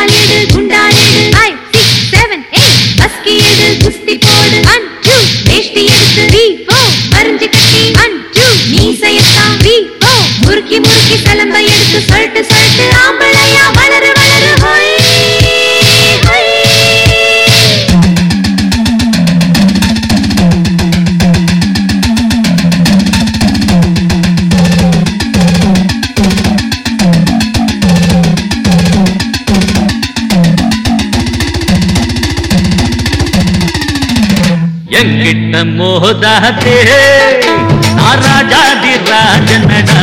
குண்டால் எடு குண்டால் எடு ஃபைவ் சிக்ஸ் செவன் எயிட் அஸ்கி எடு குஸ்தி போடு. ஒன் டூ வேஷ்டி எடுத்து த்ரீ ஃபோர் மருந்து கட்டி. ஒன் நீ செய்யத்தான் த்ரீ ஃபோர் முறுக்கி முறுக்கி சலம்பை எடுத்து சொல்லிட்டு சொல்லிட்டு ஆம்பளையா எங்கிட்ட மோதாதே. நான் ராஜாதி ராஜனடா.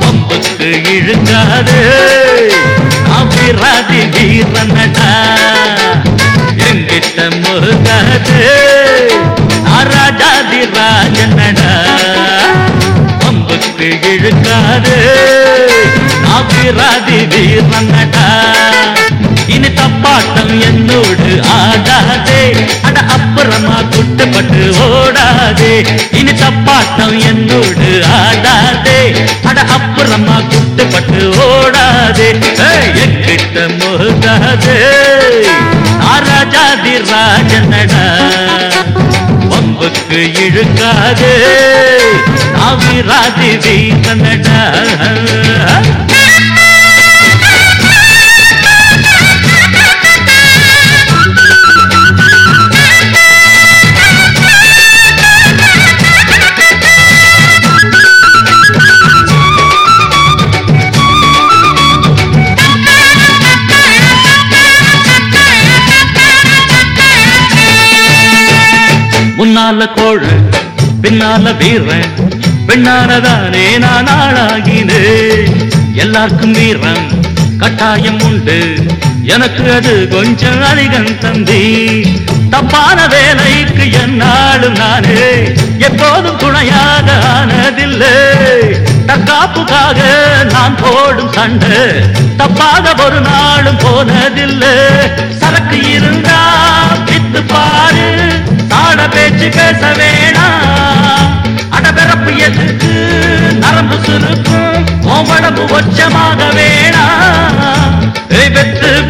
பம்புக்கு இழுக்காதே. நான் வீரனடா. எங்கிட்ட மோதாது. நான் ராஜாதி ராஜனடா. பம்புக்கு இழுக்காதே. நான் வீரனடா. இனி தப்பாட்டம் என்னோடு ஆடாதே இனி தப்பாட்டம் என்னோடு ஆடாதே. அட அப்புறமா குட்டுப்பட்டு ஓடாதே. எக்கிட்ட முகாதே மோதாதே ராஜாதி ராஜனடா. வம்புக்கு இழுக்காதே. நாவிராதி வீரனடா. முன்னால கோழ பின்னால வீரன். பெண்ணானதானே நான் ஆளாகினே. எல்லாருக்கும் வீரம் கட்டாயம் உண்டு. எனக்கு அது கொஞ்சம் அதிகம் தம்பி தப்பான வேலைக்கு என்னாலும் நானே. எப்போதும் துணையாக ஆனதில்லை. தற்காப்புக்காக நான் போடும் சண்டை தப்பாக ஒரு நாளும் போனதில்லை. உன் உடம்பு ஒச்சமாக வேணாம் ஏய்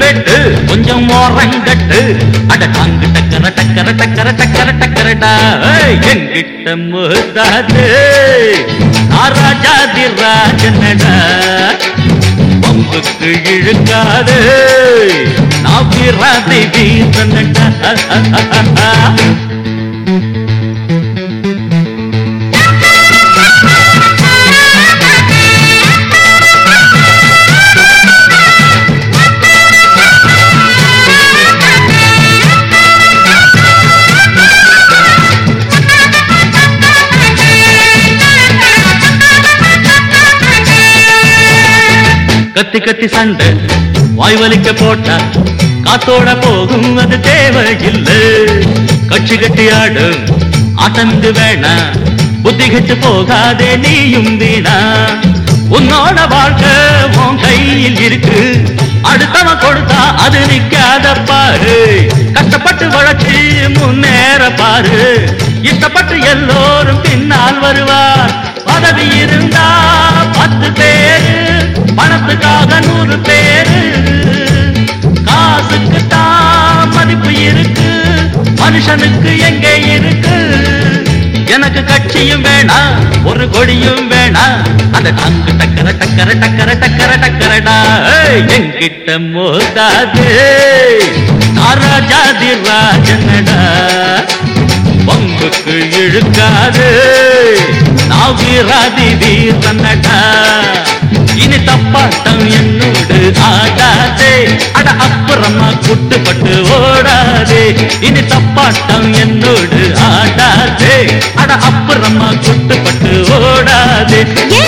வெட்டு கொஞ்சம் ஓரங்கட்டு அட தாங்கு டக்கர டக்கர டக்கர டக்கர டக்கரடா. எங்கிட்ட முகத்தாது ராஜாதி ராஜனடா. பம்புக்கு இழுக்காது. நான் வீராதி வீரனடா கத்தி கத்தி சண்டை. வாய் வலிக்க போட்டா காத்தோட போகும் அது தேவையில்லை. கட்சி கட்டி ஆடும் ஆட்டம் இது வேணா. புத்தி கெட்டு போகாதே நீயும் வீணா. உன்னோட வாழ்க்கை உன் கையில் இருக்கு. அடுத்தவன் கொடுத்தா அது நிக்காத பாரு. கஷ்டப்பட்டு வளர்ச்சி முன்னேற பாரு. இஷ்டப்பட்டு எல்லோரும் பின்னால் வருவார். பதவி மனுஷனுக்கு எங்கே இருக்கு? எனக்கு கட்சியும் வேணா ஒரு கொடியும் வேணா. அந்த டங்கு டக்கர டக்கர டக்கர டக்கர டக்கரடா. என்கிட்ட மோதாது. ராஜாதி ராஜனடா. பங்குக்கு இழுக்காது. நாவிராதி வீர் வீரனடா இனி தப்பாட்டம் என்னோடு ஆடாதே அட அப்புறமா குட்டுப்பட்டு ஓடாதே இனி தப்பாட்டம் என்னோடு ஆடாதே அட அப்புறமா குட்டுப்பட்டு ஓடாதே ஏ